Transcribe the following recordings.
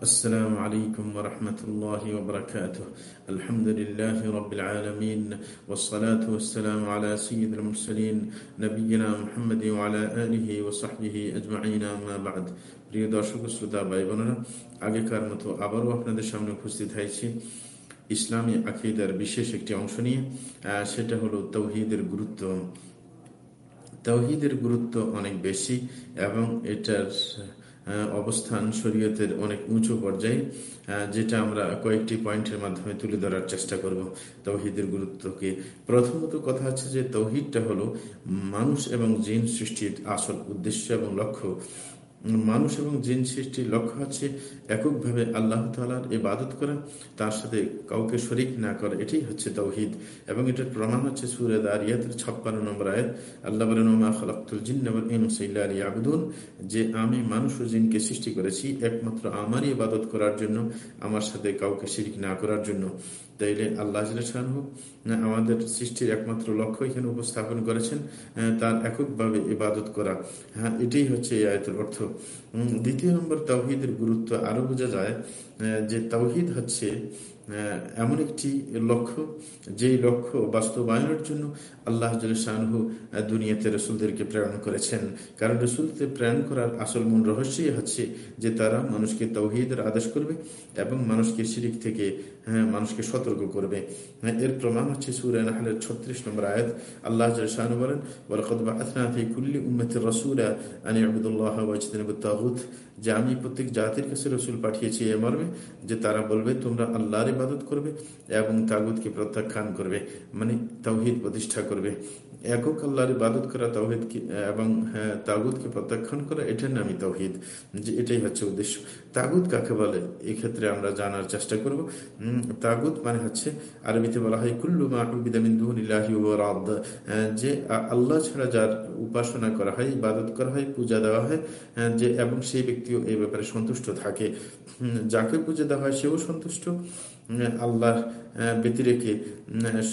السلام عليكم ورحمة الله وبركاته الحمد لله رب العالمين والصلاة والسلام على سيد المرسلين نبينا محمد وعلى آله وصحبه أجمعين ما بعد প্রিয় দর্শক শ্রোতা ভাই বোনেরা আগেকার মতো আবারও আপনাদের সামনে উপস্থিত হয়েছি ইসলামী আকিদার বিশেষ একটি অংশ নিয়ে সেটা হলো তৌহিদের গুরুত্ব তৌহিদের গুরুত্ব অনেক বেশি এবং এটার অবস্থান শরীয়তের অনেক উঁচু পর্যায়ে যেটা আমরা কয়েকটি পয়েন্টের মাধ্যমে তুলে ধরার চেষ্টা করব তৌহিদের গুরুত্বকে। প্রথমত কথা হচ্ছে যে তৌহিদটা হলো মানুষ এবং জিন সৃষ্টির আসল উদ্দেশ্য এবং লক্ষ্য। মানুষ এবং জিন সৃষ্টির লক্ষ্য হচ্ছে এককভাবে আল্লাহ তালার ইবাদত করা, তার সাথে কাউকে শরিক না করা, এটাই হচ্ছে তৌহিদ এবং এটার প্রমাণ হচ্ছে সুরেদ আরিয়াতের ছাপ্পান্ন নম্বর আয়াত, আল্লাহ খালাকুল আবদুন যে আমি মানুষ ও জিনকে সৃষ্টি করেছি একমাত্র আমারই ইবাদত করার জন্য, আমার সাথে কাউকে শিরিক না করার জন্য। তাইলে আল্লাহ হোক আমাদের সৃষ্টির একমাত্র লক্ষ্য এখানে উপস্থাপন করেছেন তার এককভাবে ইবাদত করা। হ্যাঁ এটাই হচ্ছে এই আয়তের অর্থ। দ্বিতীয় নম্বর তাওহিদের গুরুত্ব আরও বোঝা যায় যে তাওহিদ হচ্ছে এমন একটি লক্ষ্য, যেই লক্ষ্য বাস্তবায়নের জন্য আল্লাহ শাহু দুনিয়াতে রসুলদেরকে প্রেরণ করেছেন। কারণ রসুলকে প্রেরণ করার আসল মূল রহস্যই হচ্ছে যে তারা মানুষকে তৌহিদের আদেশ করবে এবং মানুষকে শিরিক থেকে হ্যাঁ মানুষকে সতর্ক করবে। এর প্রমাণ হচ্ছে সুরান আহলের ছত্রিশ নম্বর আয়াত। আল্লাহ শাহনু বলেন কুল্লি উম্মতের রসুলা আনি আবুদুল্লাহ যে আমি প্রত্যেক জাতির কাছে রসুল পাঠিয়েছি এ মর্মে, যে তারা বলবে, তোমরা আল্লাহর ইবাদত করবে এবং তাগুদকে প্রত্যাখ্যান করবে মানে তৌহিদ প্রতিষ্ঠা করবে। একক আল্লাহর ইবাদত করা তৌহিদ এবং হ্যাঁ, তাগুদকে প্রত্যাখ্যান করা এটার নামই তৌহিদ। যে এটাই হচ্ছে উদ্দেশ্য। তাগুদ কাকে বলে? এক্ষেত্রে আমরা জানার চেষ্টা করব। তাগুদ মানে হচ্ছে আরবিতে বলা হয় কুল্লু মাহুবিদামিন্দুল্লাহি যে আল্লাহ ছাড়া যার উপাসনা করা হয় ইবাদত করা হয় পূজা দেওয়া হয় যে এবং সেই ব্যক্তিও এই ব্যাপারে সন্তুষ্ট থাকে। যাকে পূজা দেওয়া হয় সেও সন্তুষ্ট। আল্লাহ ব্যতিরেকে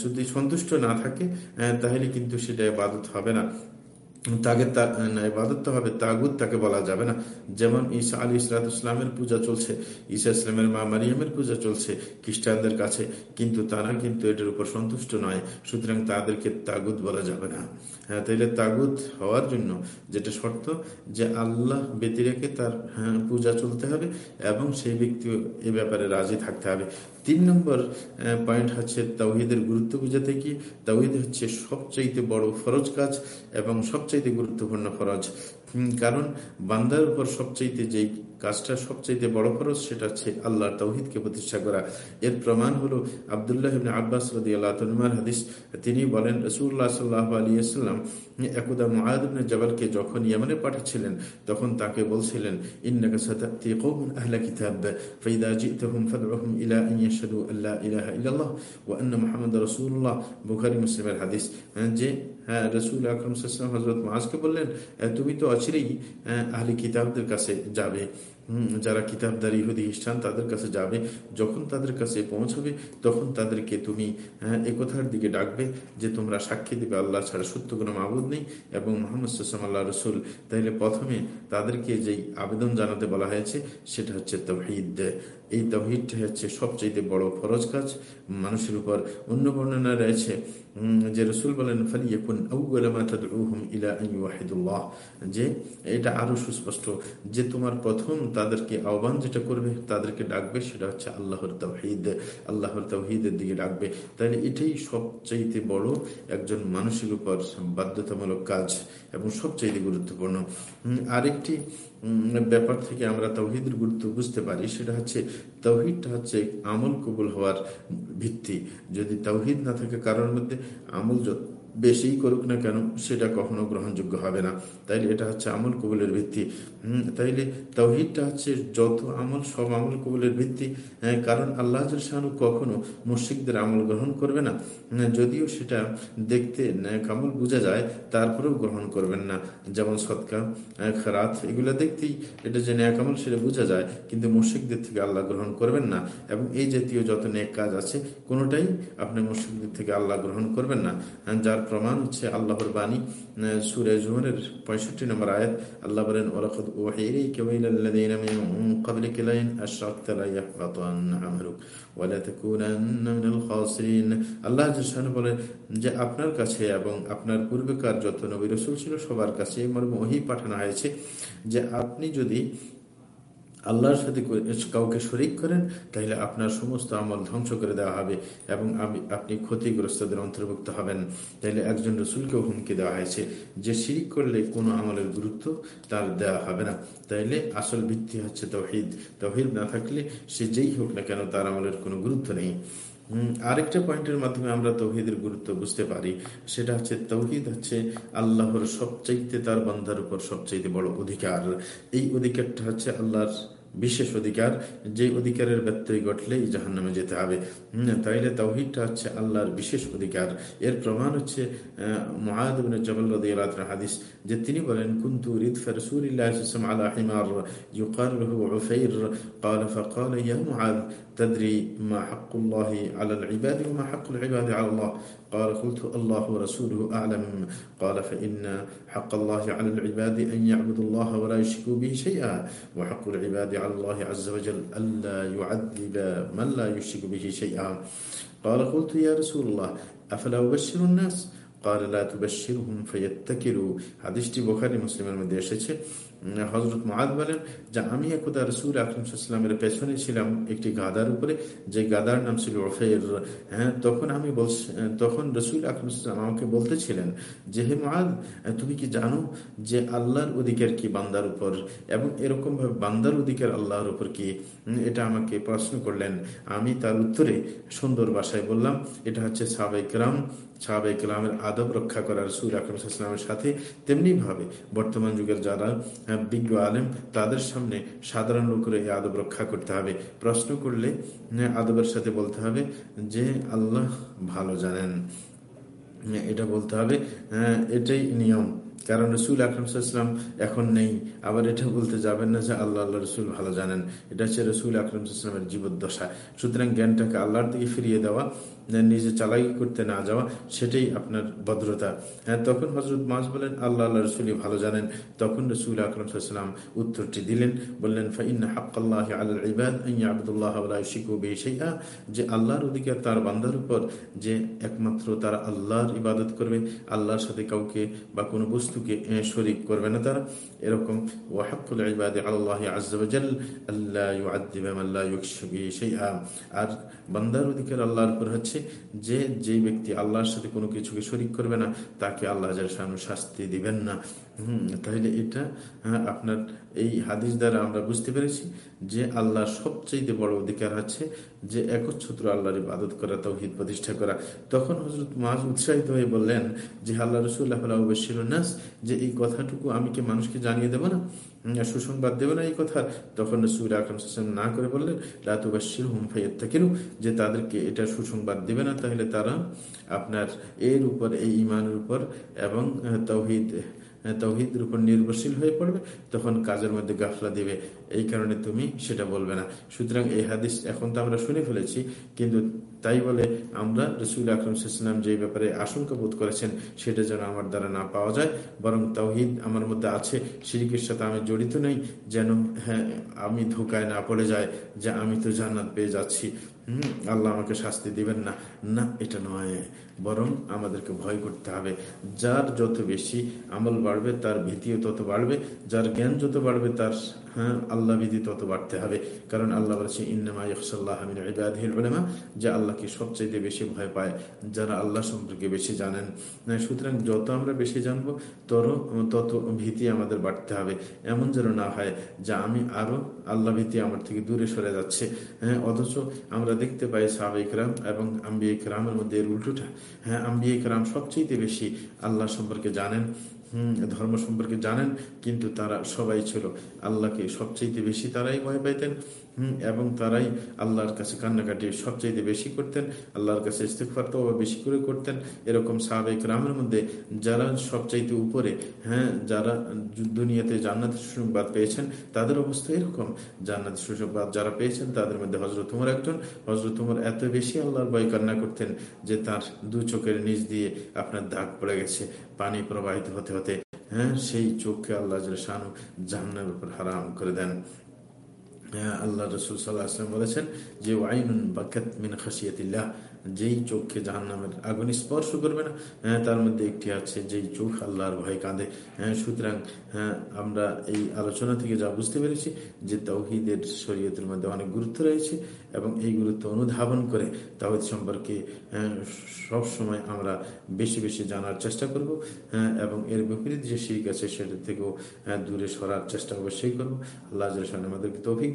যদি সন্তুষ্ট না থাকে তাহলে কিন্তু সেটা বাদত হবে না। তাকে ইবাদত হবে তাগুদ তাকে বলা যাবে না। যেমন ঈসা আলী ইসলামের পূজা চলছে ঈসা ইসলামের মা মারিয়ামের পূজা চলছে খ্রিস্টানদের কাছে কিন্তু তারা কিন্তু এটার উপর সন্তুষ্ট নয় সুতরাং তাদেরকে তাগুদ বলা যাবে না। হ্যাঁ তাইলে তাগুদ হওয়ার জন্য যেটা শর্ত যে আল্লাহ ব্যতি রেখে তার হ্যাঁ, পূজা চলতে হবে এবং সেই ব্যক্তি এ ব্যাপারে রাজি থাকতে হবে। তিন নম্বর পয়েন্ট হচ্ছে তাওহিদের গুরুত্ব বুঝাতে কি তাওহিদ হচ্ছে সবচাইতে বড় ফরজ কাজ এবং সবচাইতে গুরুত্বপূর্ণ ফরজ। কারণ বান্দার উপর সবচাইতে যে কাজটা সবচাইতে বড় ফরজ, সেটা হচ্ছে আল্লাহর তৌহিদকে প্রতিষ্ঠা করা। এর প্রমাণ হলো আবদুল্লাহ আব্বাস রদি আল্লাহ হাদিস। তিনি বলেন রসুল্লাহ সাল্লাহ আলিয়াল্লাম একদা মহাদিন জবালকে যখন ইয়ামানে পাঠাচ্ছিলেন, তখন তাকে বলছিলেন, ইন্নাকা সাতাতি কওমান আহলা কিতাব, ফাইদা জিতহুম ফাদউহুম ইলা আন ইয়াশহাদু আল্লা ইলাহা ইল্লাল্লাহ ওয়া আন্না মুহাম্মাদার রাসূলুল্লাহ। বুখারী মুসলিমের হাদিস যে হ্যাঁ রসুল আকরম হজরত মাজকে বললেন তুমি তো অচিরেই আহলি কিতাবদের কাছে যাবে। যারা কিতাবদার ইহুদি খ্রিস্টান, তাদের কাছে যাবে। যখন তাদের কাছে পৌঁছবে, তখন তাদেরকে তুমি একথার দিকে ডাকবে যে তোমরা সাক্ষী দিবে আল্লাহ ছাড়া সত্য কোনো মাবুদ নেই এবং মোহাম্মদ সাল্লাম আল্লাহ রসুল। তাহলে প্রথমে তাদেরকে যেই আবেদন জানাতে বলা হয়েছে, সেটা হচ্ছে তহিদ। এই তহিদটা হচ্ছে সবচেয়ে বড় ফরজ কাজ। মানুষের উপর অন্য বর্ণনা রয়েছে যে রসুল বলেন, ফালিয়াকুন যে এটা আরও সুস্পষ্ট, যে তোমার প্রথম তাদেরকে আহ্বান যেটা করবে, তাদেরকে ডাকবে, সেটা হচ্ছে আল্লাহর তৌহিদ। আল্লাহর তৌহিদের দিকে ডাকবে। তাহলে এটাই সবচাইতে বড় একজন মানুষের উপর বাধ্যতামূলক কাজ এবং সবচাইতে গুরুত্বপূর্ণ। আরেকটি ব্যাপার থেকে আমরা তৌহিদের গুরুত্ব বুঝতে পারি। সেটা হচ্ছে, তৌহিদটা হচ্ছে আমল কবুল হওয়ার ভিত্তি। যদি তৌহিদ না থাকে কারোর মধ্যে আমল বেশি করুক না কেন, সেটা কখনো গ্রহণযোগ্য হবে না। তাইলে এটা হচ্ছে আমল কবুলের ভিত্তি। তাইলে তৌহিদটা হচ্ছে যত আমল, সব আমল কবুলের ভিত্তি। কারণ আল্লাহ শাহানু কখনো মুর্শিকদের আমল গ্রহণ করবে না। যদিও সেটা দেখতে কামল বোঝা যায়, তারপরেও গ্রহণ করবেন না। যেমন সৎকা খারাত, এগুলো দেখতেই এটা যে ন্যাক আমল সেটা বোঝা যায়, কিন্তু মুর্শিকদের থেকে আল্লাহ গ্রহণ করবেন না। এবং এই জাতীয় যত নেক কাজ আছে, কোনোটাই আপনি মুর্শিকদের থেকে আল্লাহ গ্রহণ করবেন না। যার প্রমাণ হচ্ছে আল্লাহর বাণী সুরে জুহরের পঁয়ষট্টি নম্বর আয়াত, আল্লাহ বলেন আল্লাহ জাল্লাহু যে, আপনার কাছে এবং আপনার পূর্বেকার যত নবী ছিল সবার কাছে মর্ম পাঠানো হয়েছে যে, আপনি যদি আল্লাহর সাথে কাউকে শরিক করেন তাহলে আপনার সমস্ত আমল ধ্বংস করে দেওয়া হবে এবং আমি আপনি ক্ষতিগ্রস্তদের অন্তর্ভুক্ত হবেন। তাহলে একজন রসুলকেও হুমকি দেওয়া হয়েছে। যে শিরিক করলে কোনো আমলের গুরুত্ব তার দেওয়া হবে না। তাইলে আসল ভিত্তি হচ্ছে তহিদ। তহিদ না থাকলে সে যেই হোক না কেন তার আমলের কোনো গুরুত্ব নেই। আরেকটা পয়েন্টের মাধ্যমে আমরা তৌহিদের গুরুত্ব বুঝতে পারি। সেটা হচ্ছে তৌহিদ হচ্ছে আল্লাহর সবচাইতে তার বন্ধার উপর সবচাইতে বড় অধিকার। এই অধিকারটা হচ্ছে আল্লাহর বিশেষ অধিকার যে অধিকারের ব্যত্যয় ঘটলে এই জাহান নামে যেতে হবে তাইলে তাওহিদটা হচ্ছে আল্লাহর বিশেষ অধিকার এর প্রমাণ হচ্ছে জবল হাদিস যে তিনি বলেন কুন্তু রিদফা রাসূলিল্লাহ আলা হিমার يقال له عفير قال فقال يا معاذ تدري ما حق الله على العباد وما حق العباد على الله قال قلت الله ورسوله أعلم قال فإن حق الله على العباد أن يعبدوا الله ولا يشركوا به شيئا وحق العباد على الله عز وجل ألا يعذب من لا يشرك به شيئا. قال قلت يا رسول الله أفلا أبشر الناس؟ হাদিসটি বোখারি মুসলিমের মধ্যে এসেছে। হজরত বলেন আমি একদা পেছনে ছিলাম একটি গাদার উপরে, যে গাদার নাম ছিল রফের হ্যাঁ তখন আমি বলছি, তখন রসুল আকরমসাল্লাম আমাকে বলতেছিলেন যে, হে মহাদ তুমি কি জানো যে আল্লাহর অধিকার কি বান্দার উপর? এবং এরকমভাবে বান্দার অধিকার আল্লাহর উপর কি? এটা আমাকে প্রশ্ন করলেন। আমি তার উত্তরে সুন্দর ভাষায় বললাম, এটা হচ্ছে সাবেকরাম সাহাবে কালামের আদব রক্ষা করার সুর আকরমের সাথে তেমনি ভাবে বর্তমান যুগের যারা বিজ্ঞ আলেম, তাদের সামনে সাধারণ লোকের এই আদব রক্ষা করতে হবে। প্রশ্ন করলে আদবের সাথে বলতে হবে যে, আল্লাহ ভালো জানেন। এটা বলতে হবে এটাই নিয়ম। কারণ রসুল আকরমসাল্লাম এখন নেই। আবার এটা বলতে যাবেন না যে, আল্লাহ আল্লাহ, রসুল ভালো জানেন। এটা হচ্ছে রসুল আকরমসাল্লামের জীবদ্দশা। সুতরাং জ্ঞানটাকে আল্লাহর দিকে ফিরিয়ে দেওয়া নিজে চালাকি করতে না যাওয়া, সেটাই আপনার ভদ্রতা। হ্যাঁ তখন হজরত মাস বলেন, আল্লাহ আল্লাহ রসুলি ভালো জানেন। তখন রসুল আকরম সাল্লাম উত্তরটি দিলেন, বললেন ফাইন হাক্কাল্লাহ আল্লাহ ইবাদ আবদুল্লাহ যে আল্লাহর অধিকার তার বান্দার উপর, যে একমাত্র তারা আল্লাহর ইবাদত করবে, আল্লাহর সাথে কাউকে বা কোনো বস্তুকে শরিক করবে না তারা। এরকম ওয়াহাকুল ইবাদ আল্লাহ আজ্জাল আল্লাহ আর বান্দার অধিকার আল্লাহর উপর হচ্ছে যে যে ব্যক্তি আল্লাহর সাথে কোনো কিছুকে শরিক করবে না, তাকে আল্লাহ শাস্তি দিবেন না। হম, তাহলে এটা আপনার এই হাদিস দ্বারা আমরা বুঝতে পেরেছি যে আল্লাহর সবচেয়ে বড় অধিকার আছে যে একচ্ছত্র আল্লাহর ইবাদত করা, তৌহিদ প্রতিষ্ঠা করা। তখন হজরত মাজ উৎসাহিত হয়ে বললেন যে, আল্লাহ রসুল্লাহ নাস, যে এই কথাটুকু আমি কি মানুষকে জানিয়ে দেবো না? সুসংবাদ দেবে না এই কথা তখন রসুল আকরম না করে বললেন লাতুবাসির হুম ফাইয়াত্তা কেন যে তাদেরকে এটা সুসংবাদ দেবে না, তাহলে তারা আপনার এর উপর, এই ইমানের উপর এবং তৌহিদ তৌহিদের উপর নির্ভরশীল হয়ে পড়বে তখন কাজের মধ্যে গাফলা দিবে। এই কারণে তুমি সেটা বলবে না। সুতরাং এই হাদিস এখন তো আমরা শুনে ফেলেছি, কিন্তু তাই বলে আমরা রসুল আকরম সাল্লাম যে ব্যাপারে আশঙ্কা বোধ করেছেন, সেটা যেন আমার দ্বারা না পাওয়া যায়। বরং তৌহিদ আমার মধ্যে আছে, শিরিকের সাথে আমি জড়িত নেই, যেন হ্যাঁ আমি ধোকায় না পড়ে যায় যে আমি তো জান্নাত পেয়ে যাচ্ছি। হম, আল্লাহ আমাকে শাস্তি দিবেন না। না, এটা নয়। বরং আমাদেরকে ভয় করতে হবে। যার যত বেশি আমল বাড়বে, তার ভীতিও তত বাড়বে, যার জ্ঞান যত বাড়বে, তার হ্যাঁ আল্লাহ বিধি তত বাড়তে হবে। কারণ আল্লাহ বলছে, ইন্নামা যে আল্লাহকে সবচাইতে বেশি ভয় পায়, যারা আল্লাহ সম্পর্কে বেশি জানেন। সুতরাং যত আমরা বেশি জানব, তর, তত ভীতি আমাদের বাড়তে হবে। এমন যেন না হয় যে আমি আরও আল্লাহ ভীতি আমার থেকে দূরে সরে যাচ্ছে। হ্যাঁ অথচ আমরা দেখতে পাই সাহাবিক রাম এবং আম্বিক রামের মধ্যে এর উল্টোটা। হ্যাঁ আম্বিক রাম সবচেয়ে বেশি আল্লাহ সম্পর্কে জানেন। ধর্ম সম্পর্কে জানেন, কিন্তু তারা সবাই ছিল আল্লাহকে সবচেয়ে বেশি তারাই ভয় পাইতেন এবং তারাই আল্লাহর কাছে কান্নাকাটি সবচেয়ে বেশি করতেন, আল্লাহর কাছে ইস্তেফার তো বেশি করে করতেন। এরকম সাহাবেক রামের মধ্যে যারা সবচাইতে উপরে হ্যাঁ যারা দুনিয়াতে জান্নাত সুসংবাদ পেয়েছেন, তাদের অবস্থা এরকম। জান্নাত সুসংবাদ যারা পেয়েছেন, তাদের মধ্যে হজরত উমর একজন। হজরত উমর এত বেশি আল্লাহর ভয় কান্না করতেন যে তার দু চোখের নিচ দিয়ে আপনার দাগ পড়ে গেছে। পানি প্রবাহিত হতে হতে হ্যাঁ সেই চোখকে আল্লাহ জাহান্নার উপর হারাম করে দেন। আল্লাহ রসুল সাল্লাহ আসলাম বলেছেন যে ওয়াইনুন বাকাত মিন খাসিয়াতিল্লাহ যেই চোখকে জাহান নামের আগুন স্পর্শ করবে না হ্যাঁ তার মধ্যে একটি আছে যেই চোখ আল্লাহর ভয় কাঁদে। হ্যাঁ সুতরাং হ্যাঁ আমরা এই আলোচনা থেকে যা বুঝতে পেরেছি যে তৌহিদের শরীয়তের মধ্যে অনেক গুরুত্ব রয়েছে এবং এই গুরুত্ব অনুধাবন করে তাহিদ সম্পর্কে হ্যাঁ, সব সময় আমরা বেশি বেশি জানার চেষ্টা করব হ্যাঁ এবং এর বিপরীত যে শিখ আছে সেটা থেকেও হ্যাঁ, দূরে সরার চেষ্টা অবশ্যই করব। আল্লাহ আমাদেরকে তৌফিক